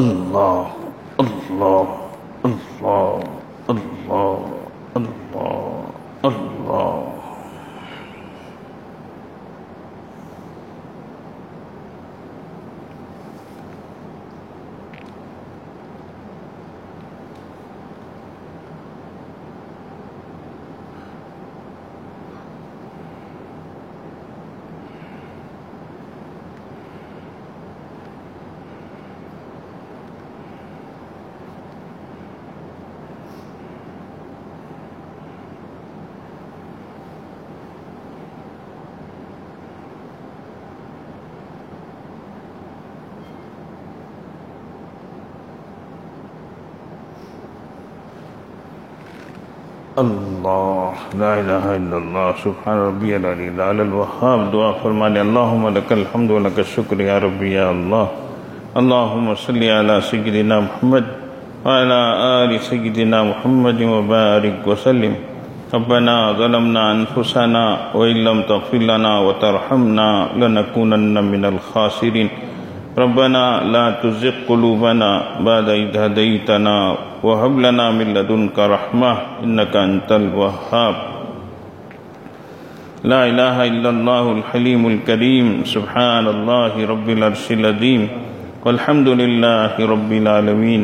اللہ اللہ اللہ اللہ اللہ اللہ اللہ، لا الہ الا اللہ، سبحان ربی العلی العلی الوہاب، دعا فرمانے، اللہم لک الحمد و لک الشکر یا ربی یا اللہ، اللہم صلی علی سیدنا محمد وعلى آل سيدنا محمد وبارك وسلم ربنا ظلمنا أنفسنا وإن لم تغفر لنا وترحمنا لنكونن من الخاسرين ربنا لا تزغ قلوبنا بعد إذ هديتنا وهب لنا من لدنك رحمة إنك أنت الوهاب. لا إله إلا الله الحليم الكريم. سبحان الله رب العرش العظيم. والحمد لله رب العالمين.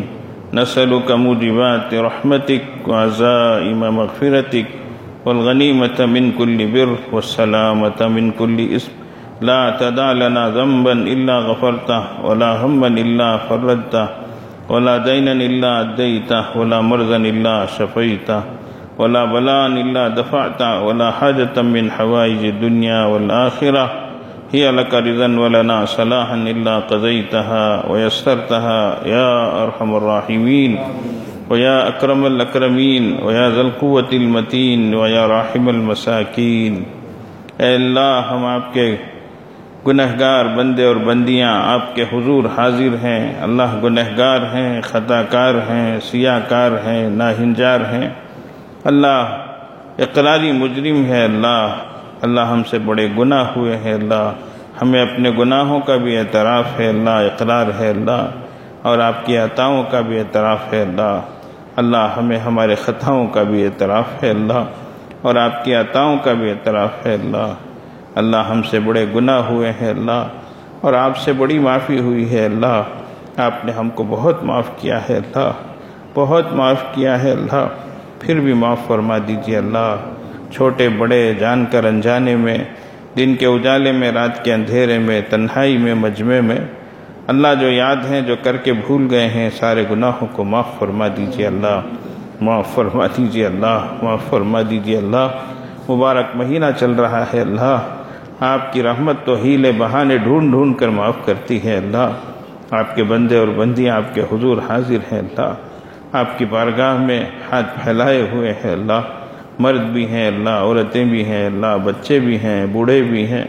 نسألك موجبات رحمتك وعزائم مغفرتك. والغنيمة من كل بر والسلامة من كل اسم لا تدع لنا ذنبا إلا غفرته، ولا هما إلا فرجته، ولا دينا إلا أديته، ولا مرضا إلا شفيته، ولا بلاء إلا دفعته، ولا حاجة من حوائج الدنيا والآخرة. هي لك رضا ولنا صلاحا إلا قضيتها ويسرتها. يا أرحم الراحمين، ويا أكرم الأكرمين، ويا ذا القوة المتين، ويا راحم المساكين. اے اللہ، ہم آپ کے گنہگار بندے اور بندیاں آپ کے حضور حاضر ہیں، اللہ گنہگار ہیں خطا کار ہیں سیاہ کار ہیں، ناہنجار ہیں۔ اللہ اقراری مجرم ہے، اللہ اللہ ہم سے بڑے گناہ ہوئے ہیں، اللہ ہمیں اپنے گناہوں کا بھی اعتراف ہے، اللہ اقرار ہے، اللہ اور آپ کی عطاؤں کا بھی اعتراف ہے، اللہ اللہ ہمیں ہمارے خطاؤں کا بھی اعتراف ہے، اللہ اور آپ کی عطاؤں کا بھی اعتراف ہے، اللہ اللہ ہم سے بڑے گناہ ہوئے ہیں اللہ، اور آپ سے بڑی معافی ہوئی ہے اللہ۔ آپ نے ہم کو بہت معاف کیا ہے اللہ، بہت معاف کیا ہے اللہ۔ پھر بھی معاف فرما دیجیے اللہ۔ چھوٹے بڑے جان کر انجانے میں، دن کے اجالے میں، رات کے اندھیرے میں، تنہائی میں، مجمع میں۔ اللہ جو یاد ہیں، جو کر کے بھول گئے ہیں، سارے گناہوں کو معاف فرما دیجیے اللہ۔ معاف فرما دیجیے اللہ، معاف فرما دیجیے اللہ۔ مبارک مہینہ چل رہا ہے اللہ۔ آپ کی رحمت تو ہیلے بہانے ڈھونڈ ڈھونڈ کر معاف کرتی ہے اللہ۔ آپ کے بندے اور بندیاں آپ کے حضور حاضر ہیں اللہ۔ آپ کی بارگاہ میں ہاتھ پھیلائے ہوئے ہیں اللہ۔ مرد بھی ہیں اللہ، عورتیں بھی ہیں اللہ، بچے بھی ہیں، بوڑھے بھی ہیں۔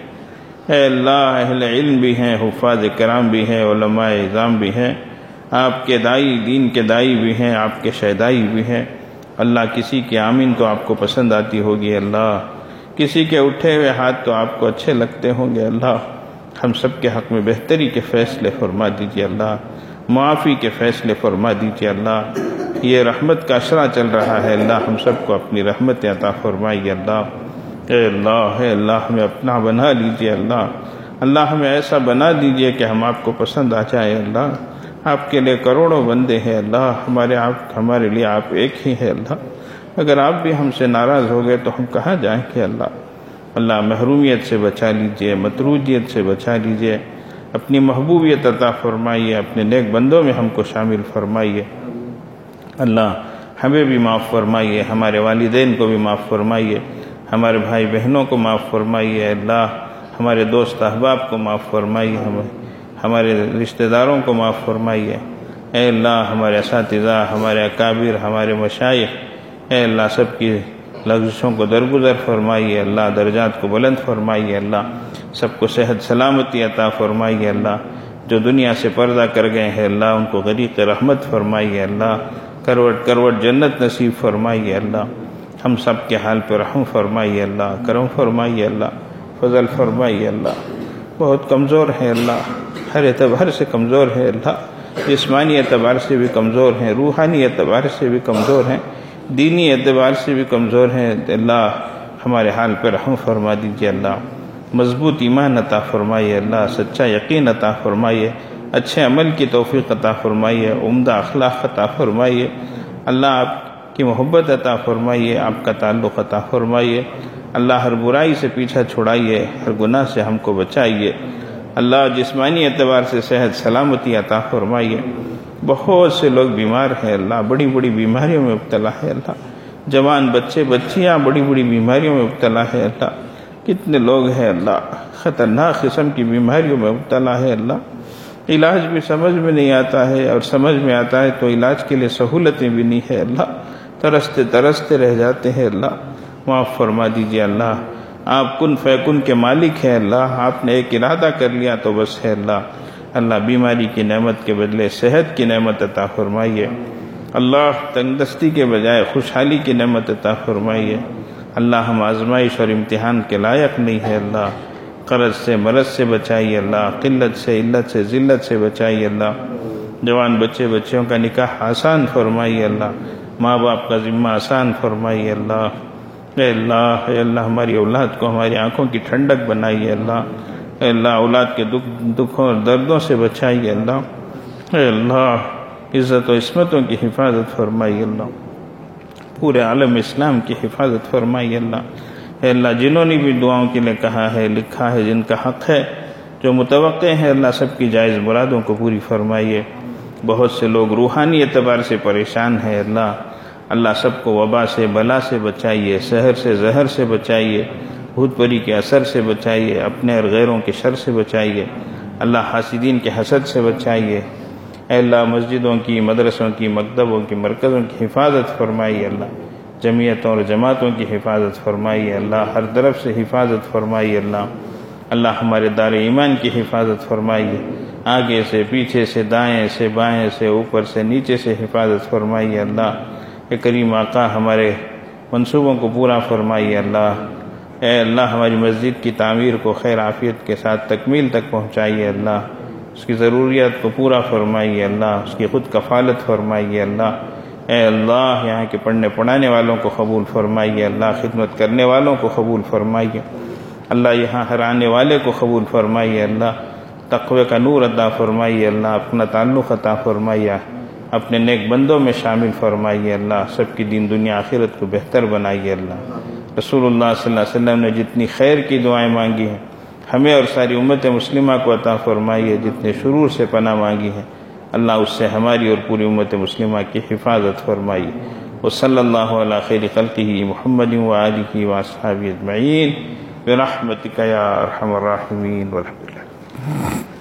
اے اللہ، اہل علم بھی ہیں، حفاظ کرام بھی ہیں، علماء اظام بھی ہیں۔ آپ کے دائی، دین کے دائی بھی ہیں، آپ کے شہدائی بھی ہیں۔ اللہ کسی کے آمین تو آپ کو پسند آتی ہوگی اللہ۔ کسی کے اٹھے ہوئے ہاتھ تو آپ کو اچھے لگتے ہوں گے، اللہ۔ ہم سب کے حق میں بہتری کے فیصلے فرما دیجیے اللہ۔ معافی کے فیصلے فرما دیجیے اللہ۔ یہ رحمت کا اشرا چل رہا ہے، اللہ۔ ہم سب کو اپنی رحمت عطا فرمائیے، اللہ۔ اے اللہ اے اللہ، ہمیں اپنا بنا لیجیے اللہ۔ اللہ، ہمیں ایسا بنا دیجیے کہ ہم آپ کو پسند آ جائے اللہ۔ آپ کے لیے کروڑوں بندے ہیں، اللہ۔ ہمارے آپ، ہمارے لیے آپ ایک ہی ہے اللہ۔ اگر آپ بھی ہم سے ناراض ہو گئے تو ہم کہاں جائیں گے اللہ؟ اللہ محرومیت سے بچا لیجیے متروجیت سے بچا لیجیے۔ اپنی محبوبیت عطا فرمائیے، اپنے نیک بندوں میں ہم کو شامل فرمائیے۔ اللہ ہمیں بھی معاف فرمائیے، ہمارے والدین کو بھی معاف فرمائیے، ہمارے بھائی بہنوں کو معاف فرمائیے۔ اللہ ہمارے دوست احباب کو معاف فرمائیے ہمیں ہمارے رشتہ داروں کو معاف فرمائیے۔ اے اللہ ہمارے اساتذہ، ہمارے اکابر، ہمارے مشائق اے اللہ سب کی لفظوں کو درگزر فرمائیے، اللہ درجات کو بلند فرمائیے، اللہ سب کو صحت، سلامتی عطا فرمائیے، اللہ جو دنیا سے پردہ کر گئے ہیں، اللہ ان کو غریق رحمت فرمائیے، اللہ کروٹ کروٹ جنت نصیب فرمائیے، اللہ ہم سب کے حال پہ رحم فرمائیے، اللہ کرم فرمائیے، اللہ فضل فرمائیے، اللہ بہت کمزور ہیں، اللہ ہر اعتبار سے کمزور ہے اللہ جسمانی اعتبار سے بھی کمزور ہیں، روحانی اعتبار سے بھی کمزور ہیں۔ دینی اعتبار سے بھی کمزور ہیں اللہ ہمارے حال پہ رحم فرما دیجیے اللہ مضبوط ایمان عطا فرمائیے اللہ سچا یقین عطا فرمائیے اچھے عمل کی توفیق عطا فرمائیے عمدہ اخلاق عطا فرمائیے اللہ آپ کی محبت عطا فرمائیے آپ کا تعلق عطا فرمائیے اللہ ہر برائی سے پیچھا چھڑائیے ہر گناہ سے ہم کو بچائیے اللہ جسمانی اعتبار سے صحت سلامتی عطا فرمائیے بہت سے لوگ بیمار ہیں اللہ، بڑی بڑی بیماریوں میں مبتلا ہے اللہ۔ جوان بچے، بچیاں بڑی بڑی بیماریوں میں مبتلا ہے اللہ۔ کتنے لوگ ہیں اللہ، خطرناک قسم کی بیماریوں میں مبتلا ہے اللہ۔ علاج بھی سمجھ میں نہیں آتا ہے اور سمجھ میں آتا ہے تو علاج کے لیے سہولتیں بھی نہیں ہے اللہ۔ ترستے ترستے رہ جاتے ہیں اللہ۔ معاف فرما دیجیے اللہ۔ آپ کن فیکن کے مالک ہیں اللہ، آپ نے ایک ارادہ کر لیا تو بس ہے اللہ۔ اللہ بیماری کی نعمت کے بدلے صحت کی نعمت عطا فرمائیے۔ اللہ تندرستی کے بجائے خوشحالی کی نعمت عطا فرمائیے۔ اللہ ہم آزمائش اور امتحان کے لائق نہیں ہے۔ اللہ قرض سے مرض سے بچائیے۔ اللہ قلت سے علت سے ذلت سے بچائیے۔ اللہ جوان بچے بچیوں کا نکاح آسان فرمائیے۔ اللہ ماں باپ کا ذمہ آسان فرمائیے۔ اللہ اے اللہ اے اللہ ہماری اولاد کو ہماری آنکھوں کی ٹھنڈک بنائیے۔ اللہ اے اللہ، اولاد کے دکھ، دکھوں اور دردوں سے بچائیے اللہ۔ اے اللہ، عزت و عصمتوں کی حفاظت فرمائی اللہ۔ پورے عالم اسلام کی حفاظت فرمائی اللہ۔ اے اللہ، جنہوں نے بھی دعاؤں کے لیے کہا ہے، لکھا ہے، جن کا حق ہے، جو متوقع ہے اللہ، سب کی جائز مرادوں کو پوری فرمائیے۔ بہت سے لوگ روحانی اعتبار سے پریشان ہیں اللہ۔ اللہ، سب کو وبا سے، بلا سے بچائیے شہر سے زہر سے بچائیے۔ بھوت پری کے اثر سے بچائیے، اپنے اور غیروں کے شر سے بچائیے، اللہ حاسدین کے حسد سے بچائیے۔ اے اللہ، مسجدوں کی، مدرسوں کی، مکتبوں کی، مرکزوں کی حفاظت فرمائیے اللہ۔ جمعیتوں اور جماعتوں کی حفاظت فرمائیے اللہ۔ ہر طرف سے حفاظت فرمائیے اللہ۔ اللہ ہمارے دار ایمان کی حفاظت فرمائیے۔ آگے سے، پیچھے سے، دائیں سے، بائیں سے، اوپر سے، نیچے سے حفاظت فرمائیے اللہ۔ اے کریم آقا، ہمارے منصوبوں کو پورا فرمائیے اللہ۔ اے اللہ ہماری مسجد کی تعمیر کو خیر عافیت کے ساتھ تکمیل تک پہنچائیے اللہ۔ اس کی ضروریات کو پورا فرمائیے اللہ۔ اس کی خود کفالت فرمائیے اللہ۔ اے اللہ، یہاں کے پڑھنے پڑھانے والوں کو قبول فرمائیے اللہ۔ خدمت کرنے والوں کو قبول فرمائیے۔ اللہ یہاں ہر آنے والے کو قبول فرمائیے اللہ۔ تقوی کا نور عطا فرمائیے اللہ۔ اپنا تعلق عطا فرمائیے۔ اپنے نیک بندوں میں شامل فرمائیے اللہ۔ سب کی دین دنیا آخرت کو بہتر بنائیے اللہ۔ رسول اللہ صلی اللہ علیہ وسلم نے جتنی خیر کی دعائیں مانگی ہیں، ہمیں اور ساری امت مسلمہ کو عطا فرمائیے، جتنے شرور سے پناہ مانگی ہیں، اللہ اس سے ہماری اور پوری امت مسلمہ کی حفاظت فرمائیے۔ وہ صلی اللہ علیہ خیر خلقی محمد و علی و صحابی اجمعین۔ برحمتک یا ارحم الراحمین والحمد